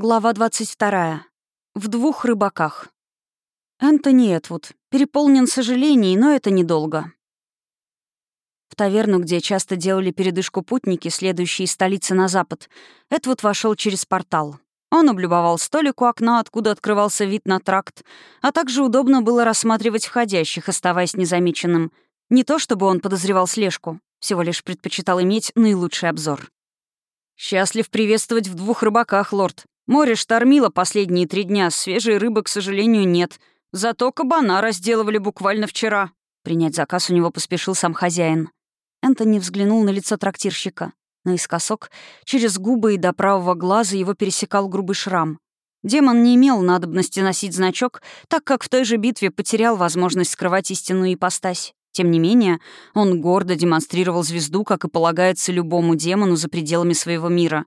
Глава 22. В двух рыбаках. Энтони Этвуд. Переполнен сожалений, но это недолго. В таверну, где часто делали передышку путники, следующие из столицы на запад, Этвуд вошел через портал. Он облюбовал столик у окна, откуда открывался вид на тракт, а также удобно было рассматривать входящих, оставаясь незамеченным. Не то чтобы он подозревал слежку, всего лишь предпочитал иметь наилучший обзор. «Счастлив приветствовать в двух рыбаках, лорд», Море штормило последние три дня, свежей рыбы, к сожалению, нет. Зато кабана разделывали буквально вчера. Принять заказ у него поспешил сам хозяин. Энтони взглянул на лицо трактирщика. Наискосок, через губы и до правого глаза его пересекал грубый шрам. Демон не имел надобности носить значок, так как в той же битве потерял возможность скрывать истинную ипостась. Тем не менее, он гордо демонстрировал звезду, как и полагается любому демону за пределами своего мира.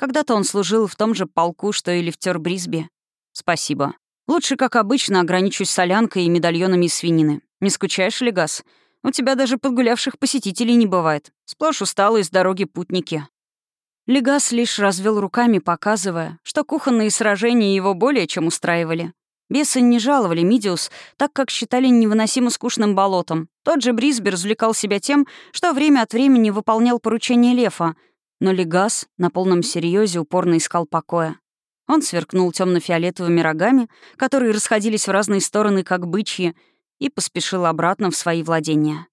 Когда-то он служил в том же полку, что и лифтер Брисби. Спасибо. Лучше, как обычно, ограничусь солянкой и медальонами из свинины. Не скучаешь ли, Газ? У тебя даже подгулявших посетителей не бывает. Сплошь усталые с дороги путники. Легас лишь развел руками, показывая, что кухонные сражения его более чем устраивали. Бесы не жаловали Мидиус, так как считали невыносимо скучным болотом. Тот же Брисби развлекал себя тем, что время от времени выполнял поручения Лефа — но Легас на полном серьезе упорно искал покоя. Он сверкнул темно-фиолетовыми рогами, которые расходились в разные стороны, как бычьи, и поспешил обратно в свои владения.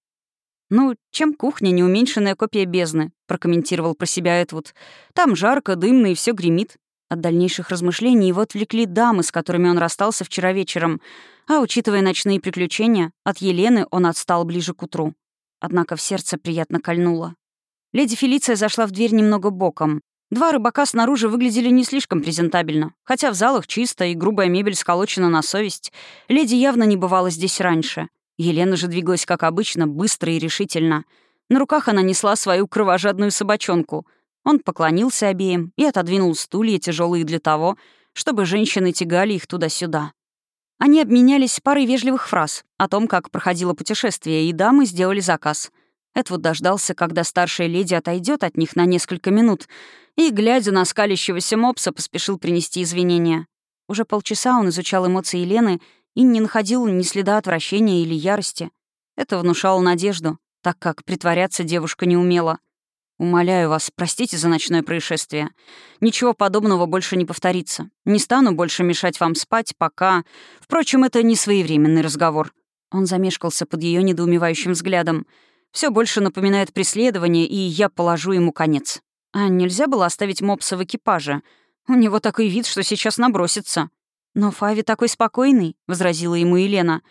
«Ну, чем кухня не уменьшенная копия бездны?» — прокомментировал про себя Эдвуд. «Там жарко, дымно и все гремит». От дальнейших размышлений его отвлекли дамы, с которыми он расстался вчера вечером, а, учитывая ночные приключения, от Елены он отстал ближе к утру. Однако в сердце приятно кольнуло. Леди Фелиция зашла в дверь немного боком. Два рыбака снаружи выглядели не слишком презентабельно. Хотя в залах чисто и грубая мебель сколочена на совесть, леди явно не бывала здесь раньше. Елена же двигалась, как обычно, быстро и решительно. На руках она несла свою кровожадную собачонку. Он поклонился обеим и отодвинул стулья, тяжелые для того, чтобы женщины тягали их туда-сюда. Они обменялись парой вежливых фраз о том, как проходило путешествие, и дамы сделали заказ — Эдвуд дождался, когда старшая леди отойдет от них на несколько минут, и, глядя на скалящегося мопса, поспешил принести извинения. Уже полчаса он изучал эмоции Елены и не находил ни следа отвращения или ярости. Это внушало надежду, так как притворяться девушка не умела. «Умоляю вас, простите за ночное происшествие. Ничего подобного больше не повторится. Не стану больше мешать вам спать, пока... Впрочем, это не своевременный разговор». Он замешкался под ее недоумевающим взглядом — все больше напоминает преследование, и я положу ему конец. А нельзя было оставить мопса в экипаже? У него такой вид, что сейчас набросится. «Но Фави такой спокойный», — возразила ему Елена.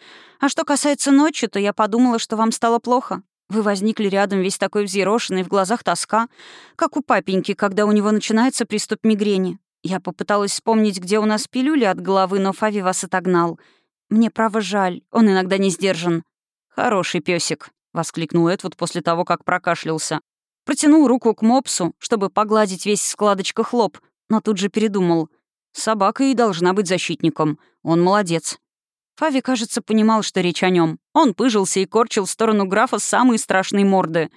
«А что касается ночи, то я подумала, что вам стало плохо. Вы возникли рядом весь такой взъерошенный, в глазах тоска, как у папеньки, когда у него начинается приступ мигрени. Я попыталась вспомнить, где у нас пилюли от головы, но Фави вас отогнал. Мне, право, жаль, он иногда не сдержан. Хороший песик, воскликнул Эдвуд после того, как прокашлялся. Протянул руку к мопсу, чтобы погладить весь в складочках лоб, но тут же передумал. Собака и должна быть защитником. Он молодец. Фави, кажется, понимал, что речь о нем. Он пыжился и корчил в сторону графа самые страшные морды.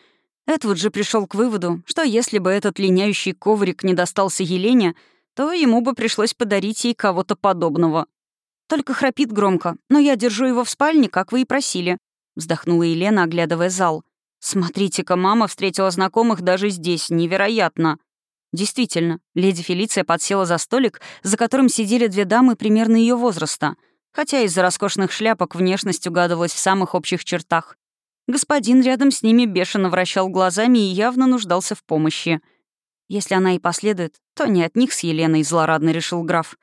Эдвуд же пришел к выводу, что если бы этот линяющий коврик не достался Елене, то ему бы пришлось подарить ей кого-то подобного. Только храпит громко, но я держу его в спальне, как вы и просили вздохнула Елена, оглядывая зал. «Смотрите-ка, мама встретила знакомых даже здесь. Невероятно!» Действительно, леди Фелиция подсела за столик, за которым сидели две дамы примерно ее возраста, хотя из-за роскошных шляпок внешность угадывалась в самых общих чертах. Господин рядом с ними бешено вращал глазами и явно нуждался в помощи. Если она и последует, то не от них с Еленой злорадно решил граф.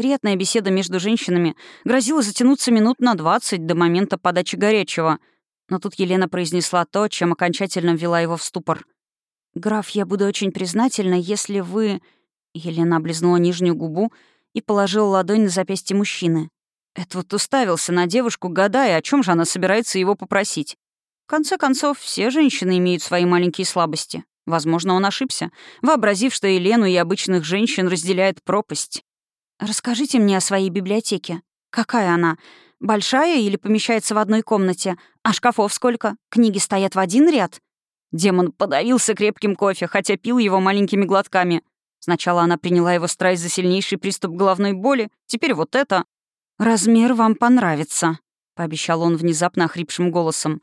Приятная беседа между женщинами грозила затянуться минут на двадцать до момента подачи горячего. Но тут Елена произнесла то, чем окончательно ввела его в ступор. «Граф, я буду очень признательна, если вы...» Елена облизнула нижнюю губу и положила ладонь на запястье мужчины. Эдвард уставился на девушку, гадая, о чем же она собирается его попросить. В конце концов, все женщины имеют свои маленькие слабости. Возможно, он ошибся, вообразив, что Елену и обычных женщин разделяет пропасть. «Расскажите мне о своей библиотеке. Какая она? Большая или помещается в одной комнате? А шкафов сколько? Книги стоят в один ряд?» Демон подавился крепким кофе, хотя пил его маленькими глотками. Сначала она приняла его страсть за сильнейший приступ головной боли, теперь вот это. «Размер вам понравится», — пообещал он внезапно охрипшим голосом.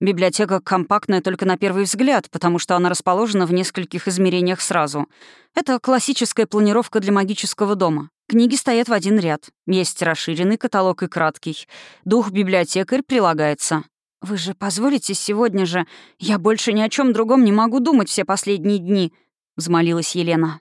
Библиотека компактная только на первый взгляд, потому что она расположена в нескольких измерениях сразу. Это классическая планировка для магического дома. Книги стоят в один ряд. Есть расширенный каталог и краткий. Дух-библиотекарь прилагается. «Вы же позволите сегодня же? Я больше ни о чем другом не могу думать все последние дни», — взмолилась Елена.